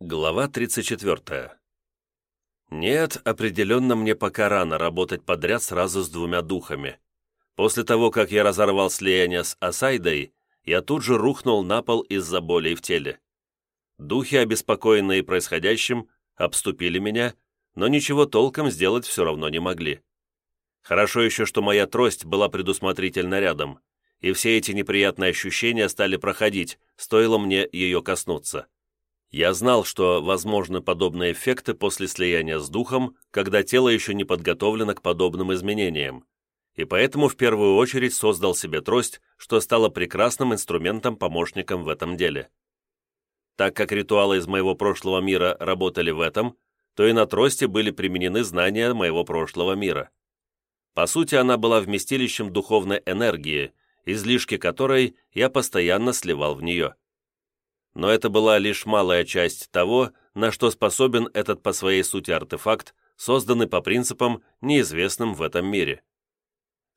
Глава 34. Нет, определенно мне пока рано работать подряд сразу с двумя духами. После того, как я разорвал слияние с Асайдой, я тут же рухнул на пол из-за болей в теле. Духи, обеспокоенные происходящим, обступили меня, но ничего толком сделать все равно не могли. Хорошо еще, что моя трость была предусмотрительно рядом, и все эти неприятные ощущения стали проходить, стоило мне ее коснуться. Я знал, что возможны подобные эффекты после слияния с духом, когда тело еще не подготовлено к подобным изменениям, и поэтому в первую очередь создал себе трость, что стало прекрасным инструментом-помощником в этом деле. Так как ритуалы из моего прошлого мира работали в этом, то и на трости были применены знания моего прошлого мира. По сути, она была вместилищем духовной энергии, излишки которой я постоянно сливал в нее но это была лишь малая часть того, на что способен этот по своей сути артефакт, созданный по принципам, неизвестным в этом мире.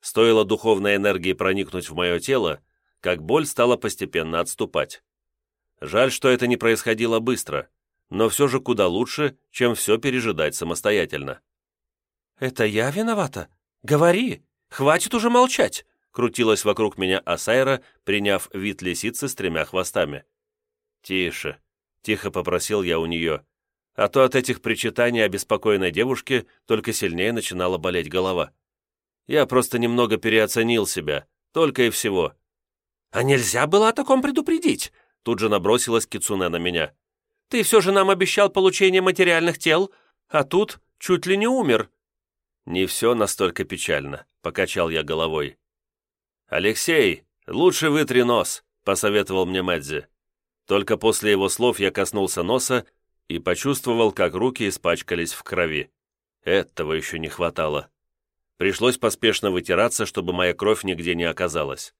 Стоило духовной энергии проникнуть в мое тело, как боль стала постепенно отступать. Жаль, что это не происходило быстро, но все же куда лучше, чем все пережидать самостоятельно. «Это я виновата? Говори! Хватит уже молчать!» крутилась вокруг меня Асайра, приняв вид лисицы с тремя хвостами. «Тише», — тихо попросил я у нее, а то от этих причитаний обеспокоенной девушки только сильнее начинала болеть голова. Я просто немного переоценил себя, только и всего. «А нельзя было о таком предупредить?» Тут же набросилась Кицуне на меня. «Ты все же нам обещал получение материальных тел, а тут чуть ли не умер». «Не все настолько печально», — покачал я головой. «Алексей, лучше вытри нос», — посоветовал мне Мэдзи. Только после его слов я коснулся носа и почувствовал, как руки испачкались в крови. Этого еще не хватало. Пришлось поспешно вытираться, чтобы моя кровь нигде не оказалась.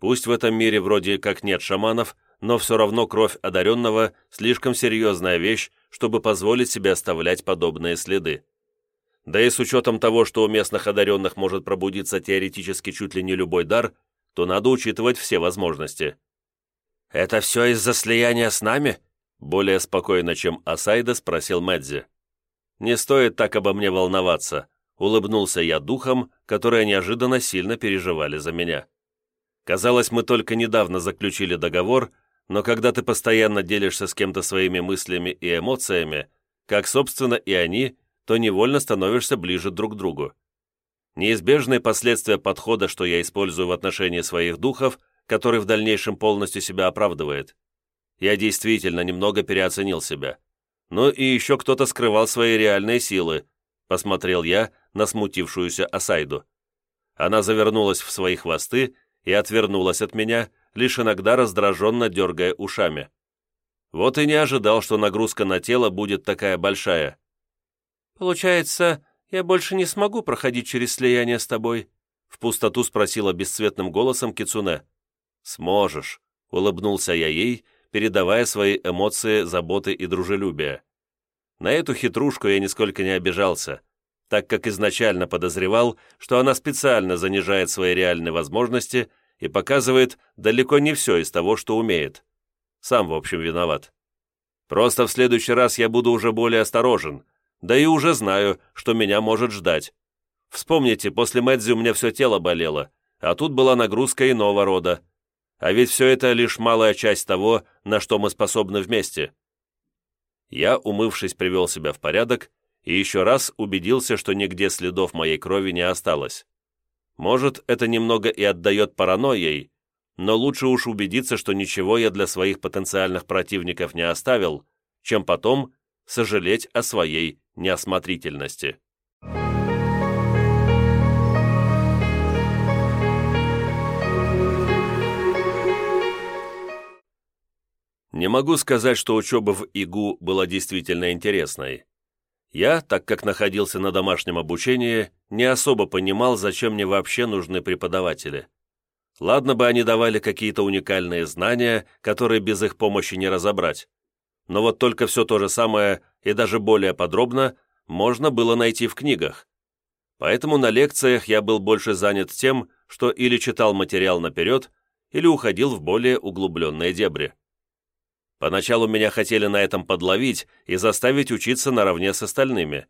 Пусть в этом мире вроде как нет шаманов, но все равно кровь одаренного – слишком серьезная вещь, чтобы позволить себе оставлять подобные следы. Да и с учетом того, что у местных одаренных может пробудиться теоретически чуть ли не любой дар, то надо учитывать все возможности. «Это все из-за слияния с нами?» Более спокойно, чем Асайда, спросил Мэдзи. «Не стоит так обо мне волноваться», — улыбнулся я духом, которые неожиданно сильно переживали за меня. Казалось, мы только недавно заключили договор, но когда ты постоянно делишься с кем-то своими мыслями и эмоциями, как, собственно, и они, то невольно становишься ближе друг к другу. Неизбежные последствия подхода, что я использую в отношении своих духов, который в дальнейшем полностью себя оправдывает. Я действительно немного переоценил себя. Ну и еще кто-то скрывал свои реальные силы, посмотрел я на смутившуюся Асайду. Она завернулась в свои хвосты и отвернулась от меня, лишь иногда раздраженно дергая ушами. Вот и не ожидал, что нагрузка на тело будет такая большая. «Получается, я больше не смогу проходить через слияние с тобой?» В пустоту спросила бесцветным голосом Кицуне. «Сможешь», — улыбнулся я ей, передавая свои эмоции, заботы и дружелюбие. На эту хитрушку я нисколько не обижался, так как изначально подозревал, что она специально занижает свои реальные возможности и показывает далеко не все из того, что умеет. Сам, в общем, виноват. Просто в следующий раз я буду уже более осторожен, да и уже знаю, что меня может ждать. Вспомните, после Мэдзи у меня все тело болело, а тут была нагрузка иного рода. А ведь все это лишь малая часть того, на что мы способны вместе. Я, умывшись, привел себя в порядок и еще раз убедился, что нигде следов моей крови не осталось. Может, это немного и отдает паранойей, но лучше уж убедиться, что ничего я для своих потенциальных противников не оставил, чем потом сожалеть о своей неосмотрительности. Не могу сказать, что учеба в ИГУ была действительно интересной. Я, так как находился на домашнем обучении, не особо понимал, зачем мне вообще нужны преподаватели. Ладно бы они давали какие-то уникальные знания, которые без их помощи не разобрать. Но вот только все то же самое и даже более подробно можно было найти в книгах. Поэтому на лекциях я был больше занят тем, что или читал материал наперед, или уходил в более углубленные дебри. Поначалу меня хотели на этом подловить и заставить учиться наравне с остальными.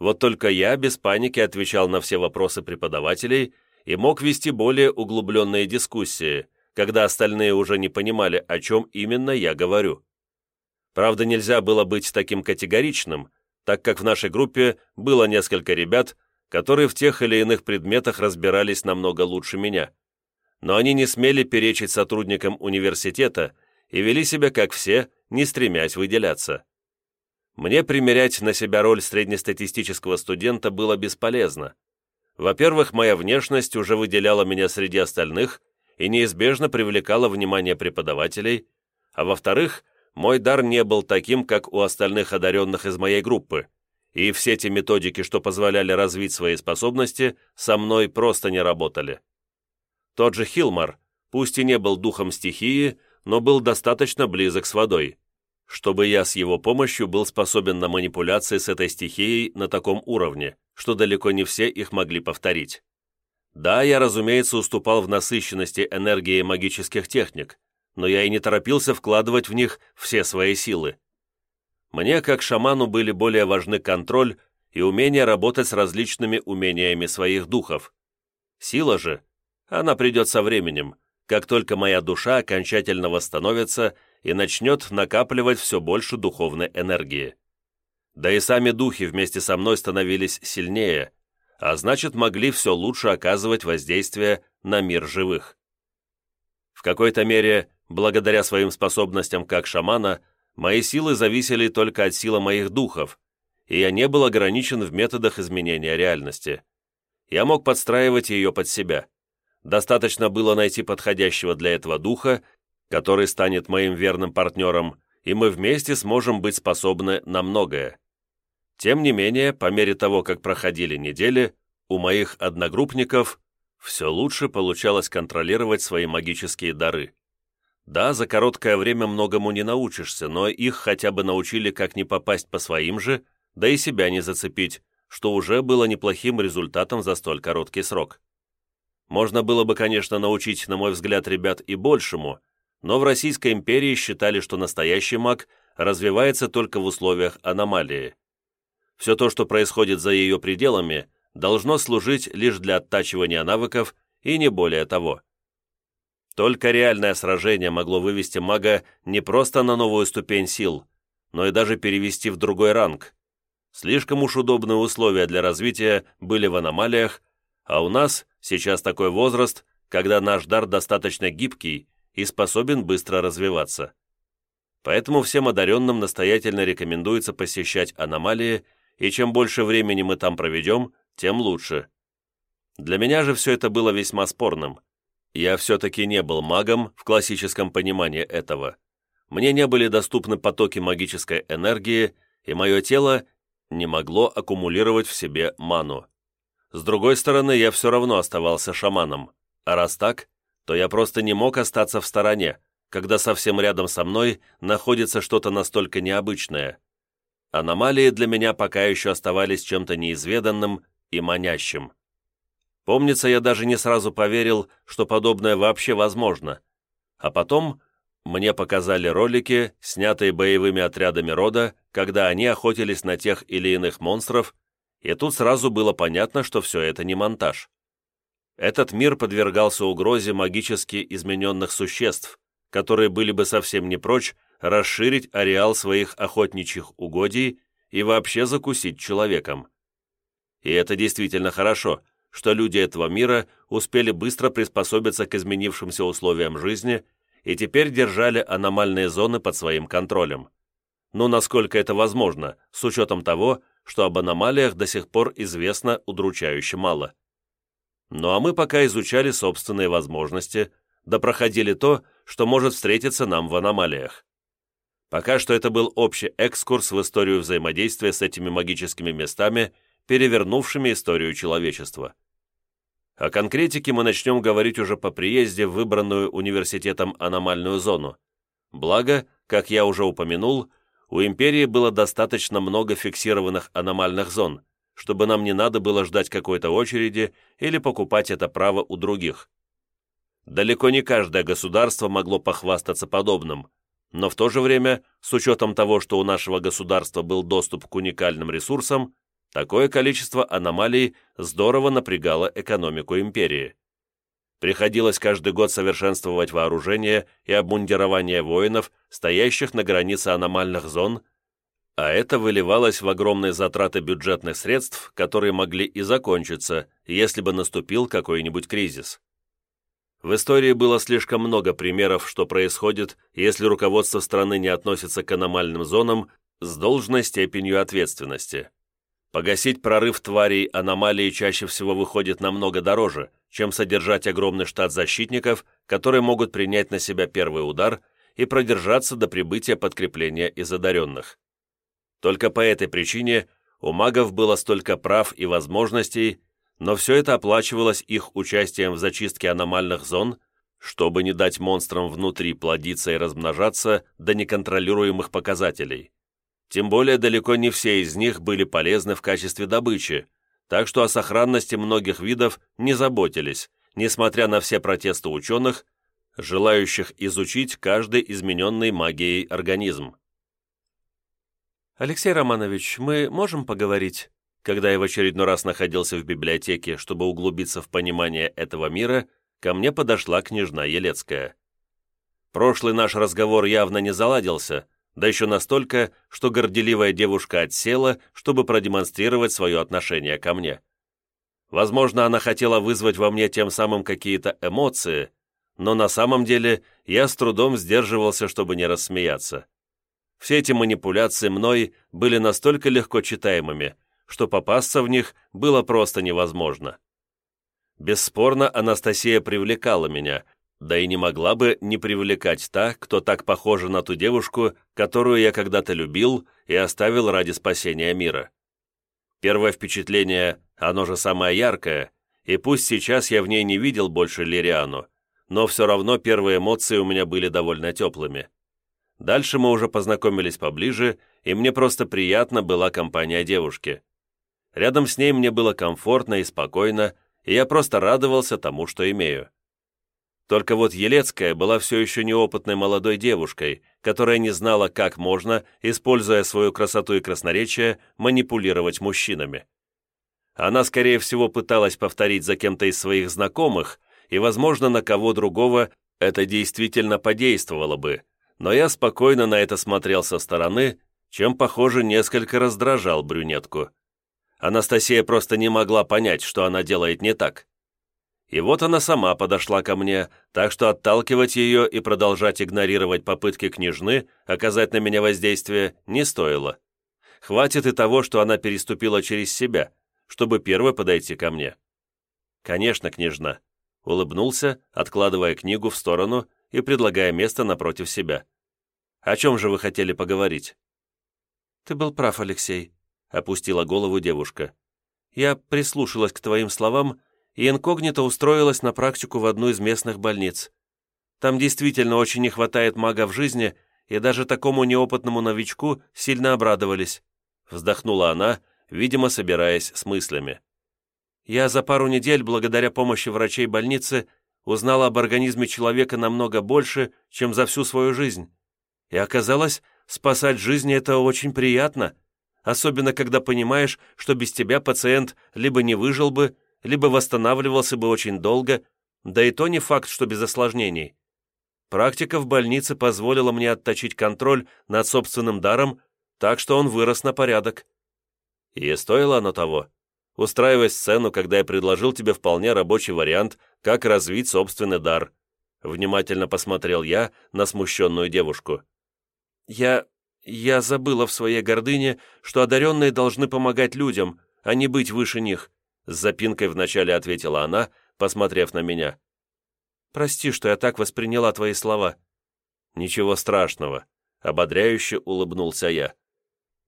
Вот только я без паники отвечал на все вопросы преподавателей и мог вести более углубленные дискуссии, когда остальные уже не понимали, о чем именно я говорю. Правда, нельзя было быть таким категоричным, так как в нашей группе было несколько ребят, которые в тех или иных предметах разбирались намного лучше меня. Но они не смели перечить сотрудникам университета и вели себя как все, не стремясь выделяться. Мне примерять на себя роль среднестатистического студента было бесполезно. Во-первых, моя внешность уже выделяла меня среди остальных и неизбежно привлекала внимание преподавателей, а во-вторых, мой дар не был таким, как у остальных одаренных из моей группы, и все те методики, что позволяли развить свои способности, со мной просто не работали. Тот же Хилмар, пусть и не был духом стихии, но был достаточно близок с водой, чтобы я с его помощью был способен на манипуляции с этой стихией на таком уровне, что далеко не все их могли повторить. Да, я, разумеется, уступал в насыщенности энергии магических техник, но я и не торопился вкладывать в них все свои силы. Мне, как шаману, были более важны контроль и умение работать с различными умениями своих духов. Сила же, она придет со временем, как только моя душа окончательно восстановится и начнет накапливать все больше духовной энергии. Да и сами духи вместе со мной становились сильнее, а значит могли все лучше оказывать воздействие на мир живых. В какой-то мере, благодаря своим способностям как шамана, мои силы зависели только от силы моих духов, и я не был ограничен в методах изменения реальности. Я мог подстраивать ее под себя. Достаточно было найти подходящего для этого духа, который станет моим верным партнером, и мы вместе сможем быть способны на многое. Тем не менее, по мере того, как проходили недели, у моих одногруппников все лучше получалось контролировать свои магические дары. Да, за короткое время многому не научишься, но их хотя бы научили, как не попасть по своим же, да и себя не зацепить, что уже было неплохим результатом за столь короткий срок. Можно было бы, конечно, научить, на мой взгляд, ребят и большему, но в Российской империи считали, что настоящий маг развивается только в условиях аномалии. Все то, что происходит за ее пределами, должно служить лишь для оттачивания навыков и не более того. Только реальное сражение могло вывести мага не просто на новую ступень сил, но и даже перевести в другой ранг. Слишком уж удобные условия для развития были в аномалиях, а у нас сейчас такой возраст, когда наш дар достаточно гибкий и способен быстро развиваться. Поэтому всем одаренным настоятельно рекомендуется посещать аномалии, и чем больше времени мы там проведем, тем лучше. Для меня же все это было весьма спорным. Я все-таки не был магом в классическом понимании этого. Мне не были доступны потоки магической энергии, и мое тело не могло аккумулировать в себе ману. С другой стороны, я все равно оставался шаманом, а раз так, то я просто не мог остаться в стороне, когда совсем рядом со мной находится что-то настолько необычное. Аномалии для меня пока еще оставались чем-то неизведанным и манящим. Помнится, я даже не сразу поверил, что подобное вообще возможно. А потом мне показали ролики, снятые боевыми отрядами рода, когда они охотились на тех или иных монстров, и тут сразу было понятно, что все это не монтаж. Этот мир подвергался угрозе магически измененных существ, которые были бы совсем не прочь расширить ареал своих охотничьих угодий и вообще закусить человеком. И это действительно хорошо, что люди этого мира успели быстро приспособиться к изменившимся условиям жизни и теперь держали аномальные зоны под своим контролем. Ну, насколько это возможно, с учетом того, что об аномалиях до сих пор известно удручающе мало. Ну а мы пока изучали собственные возможности, да проходили то, что может встретиться нам в аномалиях. Пока что это был общий экскурс в историю взаимодействия с этими магическими местами – перевернувшими историю человечества. О конкретике мы начнем говорить уже по приезде в выбранную университетом аномальную зону. Благо, как я уже упомянул, у империи было достаточно много фиксированных аномальных зон, чтобы нам не надо было ждать какой-то очереди или покупать это право у других. Далеко не каждое государство могло похвастаться подобным, но в то же время, с учетом того, что у нашего государства был доступ к уникальным ресурсам, такое количество аномалий здорово напрягало экономику империи. Приходилось каждый год совершенствовать вооружение и обмундирование воинов, стоящих на границе аномальных зон, а это выливалось в огромные затраты бюджетных средств, которые могли и закончиться, если бы наступил какой-нибудь кризис. В истории было слишком много примеров, что происходит, если руководство страны не относится к аномальным зонам с должной степенью ответственности. Погасить прорыв тварей аномалии чаще всего выходит намного дороже, чем содержать огромный штат защитников, которые могут принять на себя первый удар и продержаться до прибытия подкрепления из одаренных. Только по этой причине у магов было столько прав и возможностей, но все это оплачивалось их участием в зачистке аномальных зон, чтобы не дать монстрам внутри плодиться и размножаться до неконтролируемых показателей. Тем более далеко не все из них были полезны в качестве добычи, так что о сохранности многих видов не заботились, несмотря на все протесты ученых, желающих изучить каждый измененный магией организм. «Алексей Романович, мы можем поговорить?» Когда я в очередной раз находился в библиотеке, чтобы углубиться в понимание этого мира, ко мне подошла княжна Елецкая. Прошлый наш разговор явно не заладился, да еще настолько, что горделивая девушка отсела, чтобы продемонстрировать свое отношение ко мне. Возможно, она хотела вызвать во мне тем самым какие-то эмоции, но на самом деле я с трудом сдерживался, чтобы не рассмеяться. Все эти манипуляции мной были настолько легко читаемыми, что попасться в них было просто невозможно. Бесспорно, Анастасия привлекала меня, да и не могла бы не привлекать та, кто так похожа на ту девушку, которую я когда-то любил и оставил ради спасения мира. Первое впечатление, оно же самое яркое, и пусть сейчас я в ней не видел больше Лириану, но все равно первые эмоции у меня были довольно теплыми. Дальше мы уже познакомились поближе, и мне просто приятно была компания девушки. Рядом с ней мне было комфортно и спокойно, и я просто радовался тому, что имею. Только вот Елецкая была все еще неопытной молодой девушкой, которая не знала, как можно, используя свою красоту и красноречие, манипулировать мужчинами. Она, скорее всего, пыталась повторить за кем-то из своих знакомых, и, возможно, на кого другого это действительно подействовало бы, но я спокойно на это смотрел со стороны, чем, похоже, несколько раздражал брюнетку. Анастасия просто не могла понять, что она делает не так. И вот она сама подошла ко мне, так что отталкивать ее и продолжать игнорировать попытки княжны оказать на меня воздействие не стоило. Хватит и того, что она переступила через себя, чтобы первой подойти ко мне. «Конечно, княжна», — улыбнулся, откладывая книгу в сторону и предлагая место напротив себя. «О чем же вы хотели поговорить?» «Ты был прав, Алексей», — опустила голову девушка. «Я прислушалась к твоим словам и инкогнито устроилась на практику в одну из местных больниц. Там действительно очень не хватает мага в жизни, и даже такому неопытному новичку сильно обрадовались», — вздохнула она, видимо, собираясь с мыслями. «Я за пару недель, благодаря помощи врачей больницы, узнала об организме человека намного больше, чем за всю свою жизнь. И оказалось, спасать жизни — это очень приятно, особенно когда понимаешь, что без тебя пациент либо не выжил бы, либо восстанавливался бы очень долго, да и то не факт, что без осложнений. Практика в больнице позволила мне отточить контроль над собственным даром, так что он вырос на порядок. И стоило оно того. Устраивая сцену, когда я предложил тебе вполне рабочий вариант, как развить собственный дар. Внимательно посмотрел я на смущенную девушку. Я... я забыла в своей гордыне, что одаренные должны помогать людям, а не быть выше них, с запинкой вначале ответила она, посмотрев на меня. «Прости, что я так восприняла твои слова». «Ничего страшного», — ободряюще улыбнулся я.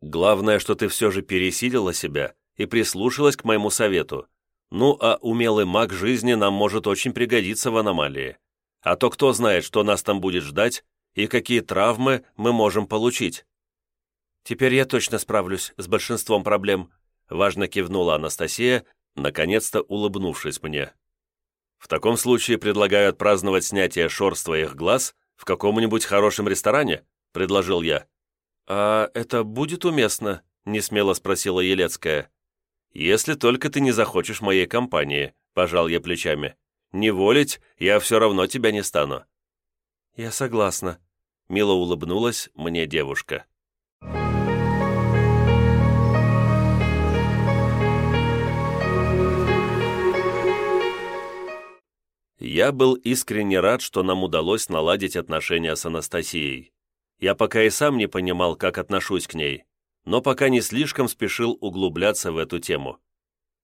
«Главное, что ты все же пересилила себя и прислушалась к моему совету. Ну, а умелый маг жизни нам может очень пригодиться в аномалии. А то кто знает, что нас там будет ждать и какие травмы мы можем получить». «Теперь я точно справлюсь с большинством проблем», — важно кивнула Анастасия, наконец-то улыбнувшись мне. «В таком случае предлагаю отпраздновать снятие шор с твоих глаз в каком-нибудь хорошем ресторане», — предложил я. «А это будет уместно?» — несмело спросила Елецкая. «Если только ты не захочешь моей компании», — пожал я плечами. «Не волить я все равно тебя не стану». «Я согласна», — мило улыбнулась мне девушка. Я был искренне рад, что нам удалось наладить отношения с Анастасией. Я пока и сам не понимал, как отношусь к ней, но пока не слишком спешил углубляться в эту тему.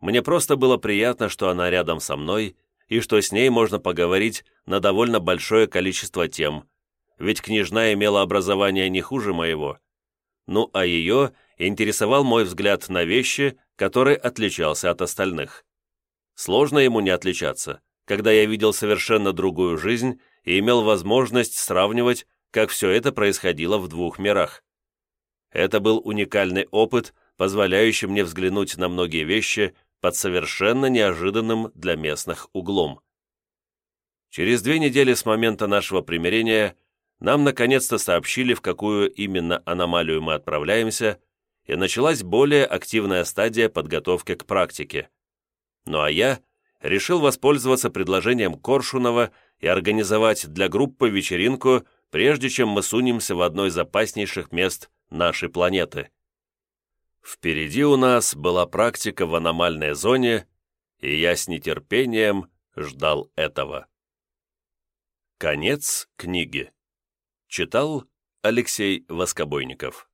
Мне просто было приятно, что она рядом со мной, и что с ней можно поговорить на довольно большое количество тем, ведь княжна имела образование не хуже моего. Ну, а ее интересовал мой взгляд на вещи, который отличался от остальных. Сложно ему не отличаться, когда я видел совершенно другую жизнь и имел возможность сравнивать, как все это происходило в двух мирах. Это был уникальный опыт, позволяющий мне взглянуть на многие вещи под совершенно неожиданным для местных углом. Через две недели с момента нашего примирения нам наконец-то сообщили, в какую именно аномалию мы отправляемся, и началась более активная стадия подготовки к практике. Ну а я решил воспользоваться предложением Коршунова и организовать для группы вечеринку, прежде чем мы сунемся в одно из опаснейших мест нашей планеты. Впереди у нас была практика в аномальной зоне, и я с нетерпением ждал этого. Конец книги. Читал Алексей Воскобойников